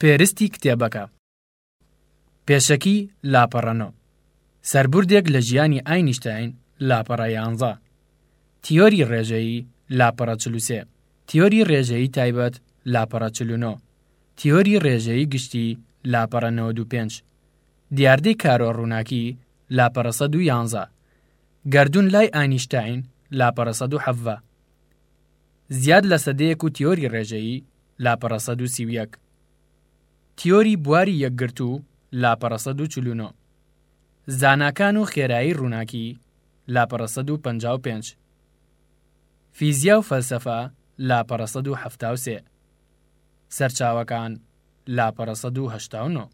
پێرستی کتێبەکە پێشەکی لاپەڕەنۆ سربردێک لە ژیانی ئاینیشتین لاپەڕە یانزە تیۆری ڕێژەیی لاپەڕە چلووسێ تیۆری ڕێژەیی تایبەت لاپەڕە چلوونۆ تیۆری ڕێژەیی گشتی لاپەڕە 95 دیاردەی کارۆ ڕووناکی لاپەرەسە دو یانزە گردون لای ئاینیشتین لاپەرەسە دو حەڤە زیاد لە سەدەیەک و تیۆری ڕێژەیی لاپەرەسە دو سیویەک تیۆری بواری یەکگرت و لاپەرسە دو چلوونۆ زاناکان و خێرایی ڕووناکی لاپەرسە دو پ پێنج فیزیا و فەلسەفە لاپەرسە دو هەفتاوسێ سەرچاوەکان لاپەرسە دو هەشتاونۆ